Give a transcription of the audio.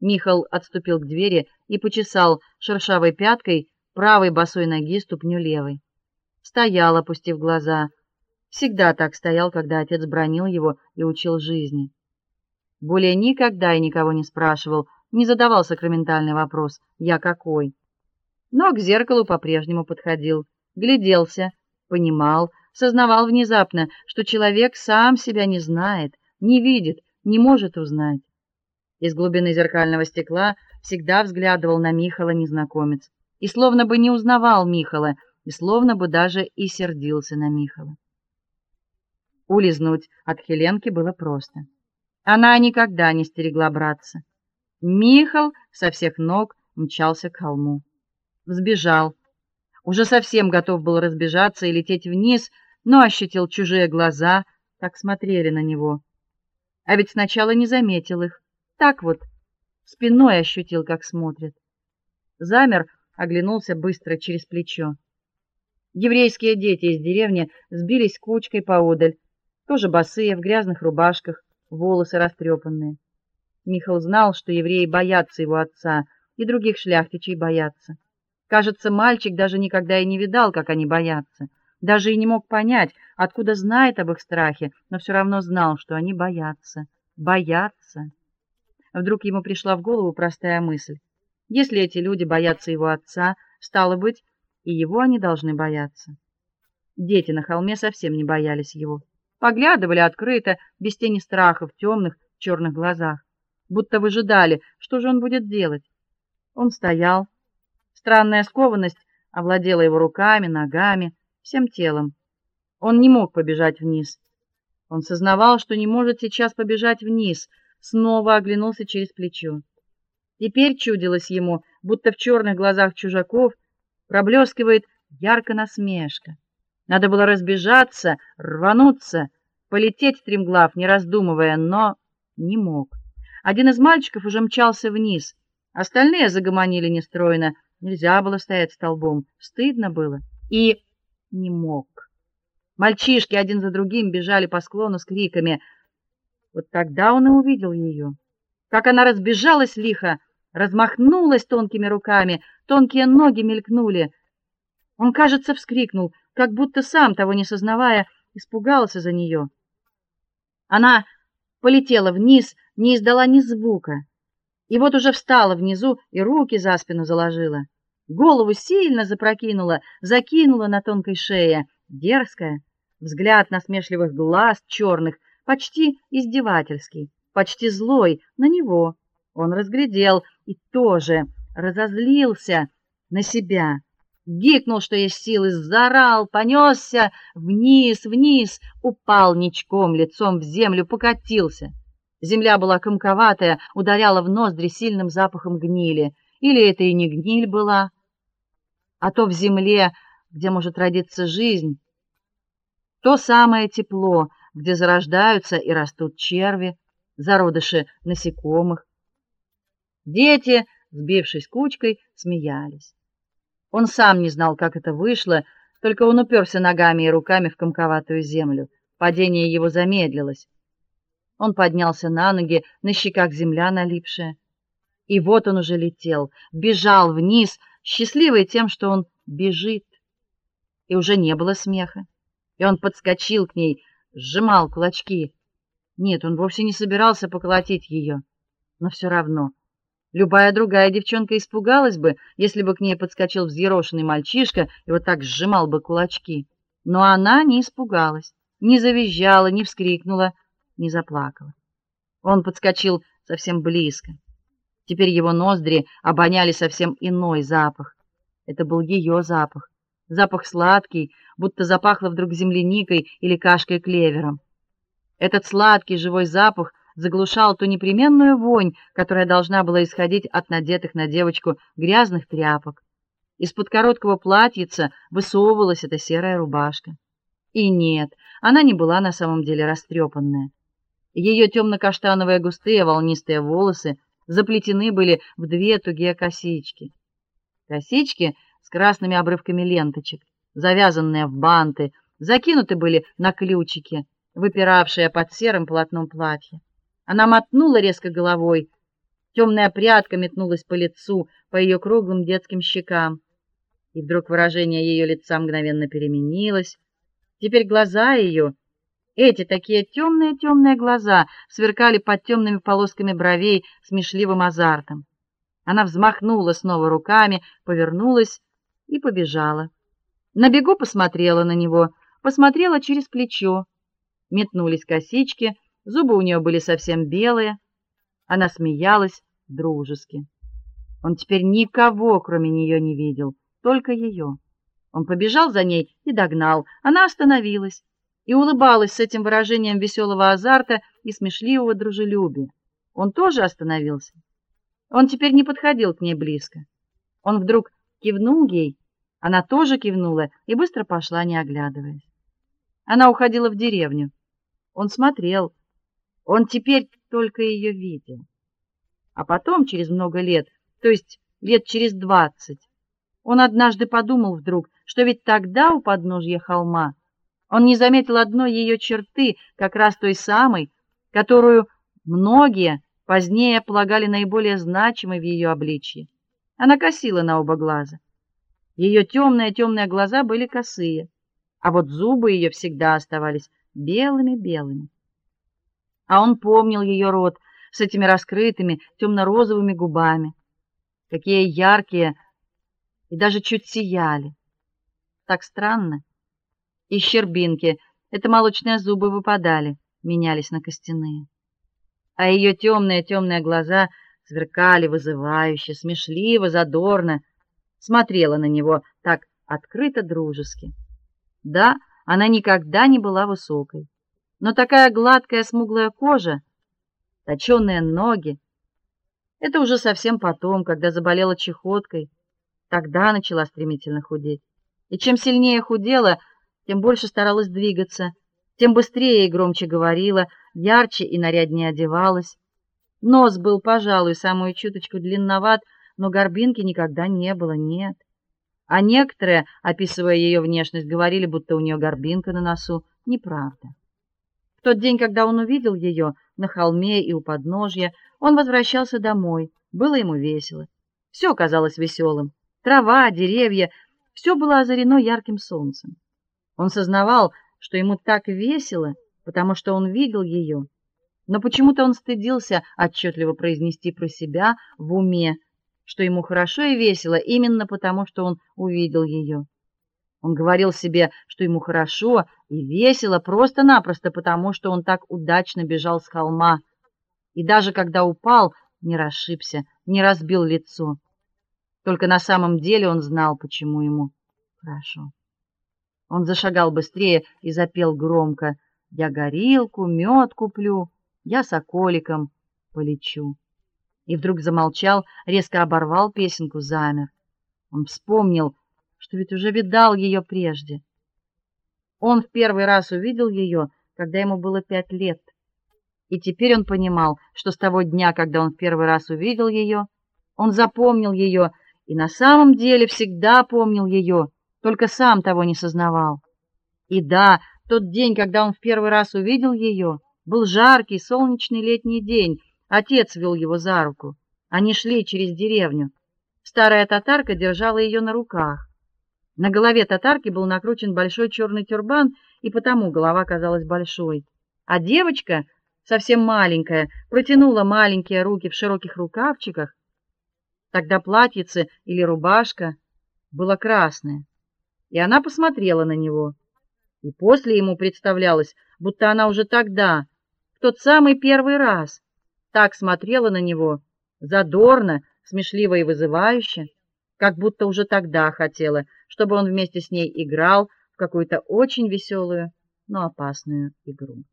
Михал отступил к двери и почесал шершавой пяткой правой босой ноги ступню левой. Стоял, опустив глаза. Всегда так стоял, когда отец бронил его и учил жизни. Более никогда и никого не спрашивал, не задавал сакраментальный вопрос: "Я какой?" Но к зеркалу по-прежнему подходил, гляделся, понимал, сознавал внезапно, что человек сам себя не знает, не видит, не может узнать. Из глубины зеркального стекла всегда взглядывал на Михала незнакомец, и словно бы не узнавал Михала, и словно бы даже и сердился на Михала. Улизнуть от Хеленки было просто. Она никогда не стерегла братца. Михал со всех ног мчался к холму. Взбежал. Уже совсем готов был разбежаться и лететь вниз, но ощутил чужие глаза, так смотрели на него. А ведь сначала не заметил их. Так вот, спиной ощутил, как смотрят. Замер, оглянулся быстро через плечо. Еврейские дети из деревни сбились кучкой поодаль, тоже босые, в грязных рубашках, волосы растрепанные. Михаил знал, что евреи боятся его отца, и других шляхтичей боятся. Кажется, мальчик даже никогда и не видал, как они боятся, даже и не мог понять, откуда знает об их страхе, но все равно знал, что они боятся, боятся. Вдруг ему пришла в голову простая мысль: если эти люди боятся его отца, стало быть, и его они должны бояться. Дети на холме совсем не боялись его. Поглядывали открыто, без тени страха в темных черных глазах, будто выжидали, что же он будет делать. Он стоял. Странная скованность овладела его руками, ногами, всем телом. Он не мог побежать вниз. Он сознавал, что не может сейчас побежать вниз, снова оглянулся через плечо. Теперь чудилось ему, будто в черных глазах чужаков проблескивает ярко насмешка. Надо было разбежаться, рвануться, полететь стремглав, не раздумывая, но не мог. Один из мальчиков уже мчался вниз, остальные загомонили нестройно. Нельзя было стоять столбом, стыдно было и не мог. Мальчишки один за другим бежали по склону с криками: вот тогда он и увидел ее. Как она разбежалась лихо, размахнулась тонкими руками, тонкие ноги мелькнули. Он, кажется, вскрикнул, как будто сам того не сознавая, испугался за нее. Она полетела вниз, не издала ни звука. И вот уже встала внизу и руки за спину заложила. Голову сильно запрокинула, закинула на тонкой шее, дерзкая, взгляд насмешливых глаз черных почти издевательский, почти злой на него. Он разглядел и тоже разозлился на себя. Гикнул, что есть силы, заорал, понесся вниз, вниз, упал ничком, лицом в землю, покатился. Земля была комковатая, ударяла в ноздри сильным запахом гнили. Или это и не гниль была, а то в земле, где может родиться жизнь, то самое тепло, где зарождаются и растут черви, зародыши насекомых. Дети, сбившись кучкой, смеялись. Он сам не знал, как это вышло, только он уперся ногами и руками в комковатую землю. Падение его замедлилось. Он поднялся на ноги, на щеках земля налипшая. И вот он уже летел, бежал вниз, счастливый тем, что он бежит. И уже не было смеха. И он подскочил к ней, сжимал кулачки. Нет, он вовсе не собирался поколотить ее, но все равно любая другая девчонка испугалась бы, если бы к ней подскочил взъерошенный мальчишка и вот так сжимал бы кулачки. Но она не испугалась, не завизжала, не вскрикнула, не заплакала. Он подскочил совсем близко. Теперь его ноздри обоняли совсем иной запах. Это был ее запах. Запах сладкий, будто запахло вдруг земляникой или кашкой-клевером. Этот сладкий живой запах заглушал ту непременную вонь, которая должна была исходить от надетых на девочку грязных тряпок. Из-под короткого платьица высовывалась эта серая рубашка. И нет, она не была на самом деле растрепанная. Ее темно каштановые густые волнистые волосы заплетены были в две тугие косички. Косички красными обрывками ленточек, завязанные в банты, закинуты были на ключики, выпиравшие под серым полотном платья. Она мотнула резко головой, Темная прядка метнулась по лицу, по ее круглым детским щекам. И вдруг выражение ее лица мгновенно переменилось. Теперь глаза ее, эти такие темные темные глаза, сверкали под темными полосками бровей смешливым азартом. Она взмахнула снова руками, повернулась и побежала. На бегу посмотрела на него, посмотрела через плечо. Метнулись косички, зубы у нее были совсем белые. Она смеялась дружески. Он теперь никого, кроме нее, не видел, только ее. Он побежал за ней и догнал. Она остановилась и улыбалась с этим выражением веселого азарта и смешливого дружелюбия. Он тоже остановился. Он теперь не подходил к ней близко. Он вдруг кивнул ей, она тоже кивнула и быстро пошла, не оглядываясь. Она уходила в деревню. Он смотрел. Он теперь только ее видел. А потом, через много лет, то есть лет через двадцать, он однажды подумал вдруг, что ведь тогда у подножья холма он не заметил одной ее черты, как раз той самой, которую многие позднее полагали наиболее значимой в ее обличье. Она косила на оба глаза. Ее темные темные глаза были косые, а вот зубы ее всегда оставались белыми-белыми. А он помнил ее рот с этими раскрытыми темно розовыми губами. Какие яркие и даже чуть сияли. Так странно и щербинки. Это молочные зубы выпадали, менялись на костяные. А ее темные темные глаза сверкали вызывающе, смешливо, задорно, смотрела на него так открыто дружески. Да, она никогда не была высокой, но такая гладкая смуглая кожа, точёные ноги это уже совсем потом, когда заболела чехоткой, тогда начала стремительно худеть. И чем сильнее худела, тем больше старалась двигаться, тем быстрее и громче говорила, ярче и наряднее одевалась. Нос был, пожалуй, самую чуточку длинноват, но горбинки никогда не было, нет. А некоторые, описывая ее внешность, говорили, будто у нее горбинка на носу. Неправда. В тот день, когда он увидел ее на холме и у подножья, он возвращался домой. Было ему весело. Все казалось веселым. Трава, деревья, все было озарено ярким солнцем. Он сознавал, что ему так весело, потому что он видел ее, но почему-то он стыдился отчетливо произнести про себя в уме, что ему хорошо и весело именно потому, что он увидел ее. Он говорил себе, что ему хорошо и весело просто-напросто потому, что он так удачно бежал с холма, и даже когда упал, не расшибся, не разбил лицо. Только на самом деле он знал, почему ему хорошо. Он зашагал быстрее и запел громко: "Я горилку, мед куплю, я соколиком полечу". И вдруг замолчал, резко оборвал песенку, замер. Он вспомнил, что ведь уже видал ее прежде. Он в первый раз увидел ее, когда ему было пять лет. И теперь он понимал, что с того дня, когда он в первый раз увидел ее, он запомнил ее и на самом деле всегда помнил ее только сам того не сознавал. И да, тот день, когда он в первый раз увидел ее, был жаркий солнечный летний день. Отец вел его за руку. Они шли через деревню. Старая татарка держала ее на руках. На голове татарки был накручен большой черный тюрбан, и потому голова казалась большой. А девочка, совсем маленькая, протянула маленькие руки в широких рукавчиках. Тогда платьице или рубашка было красное и она посмотрела на него. И после ему представлялось, будто она уже тогда, в тот самый первый раз, так смотрела на него, задорно, смешливо и вызывающе, как будто уже тогда хотела, чтобы он вместе с ней играл в какую-то очень веселую, но опасную игру.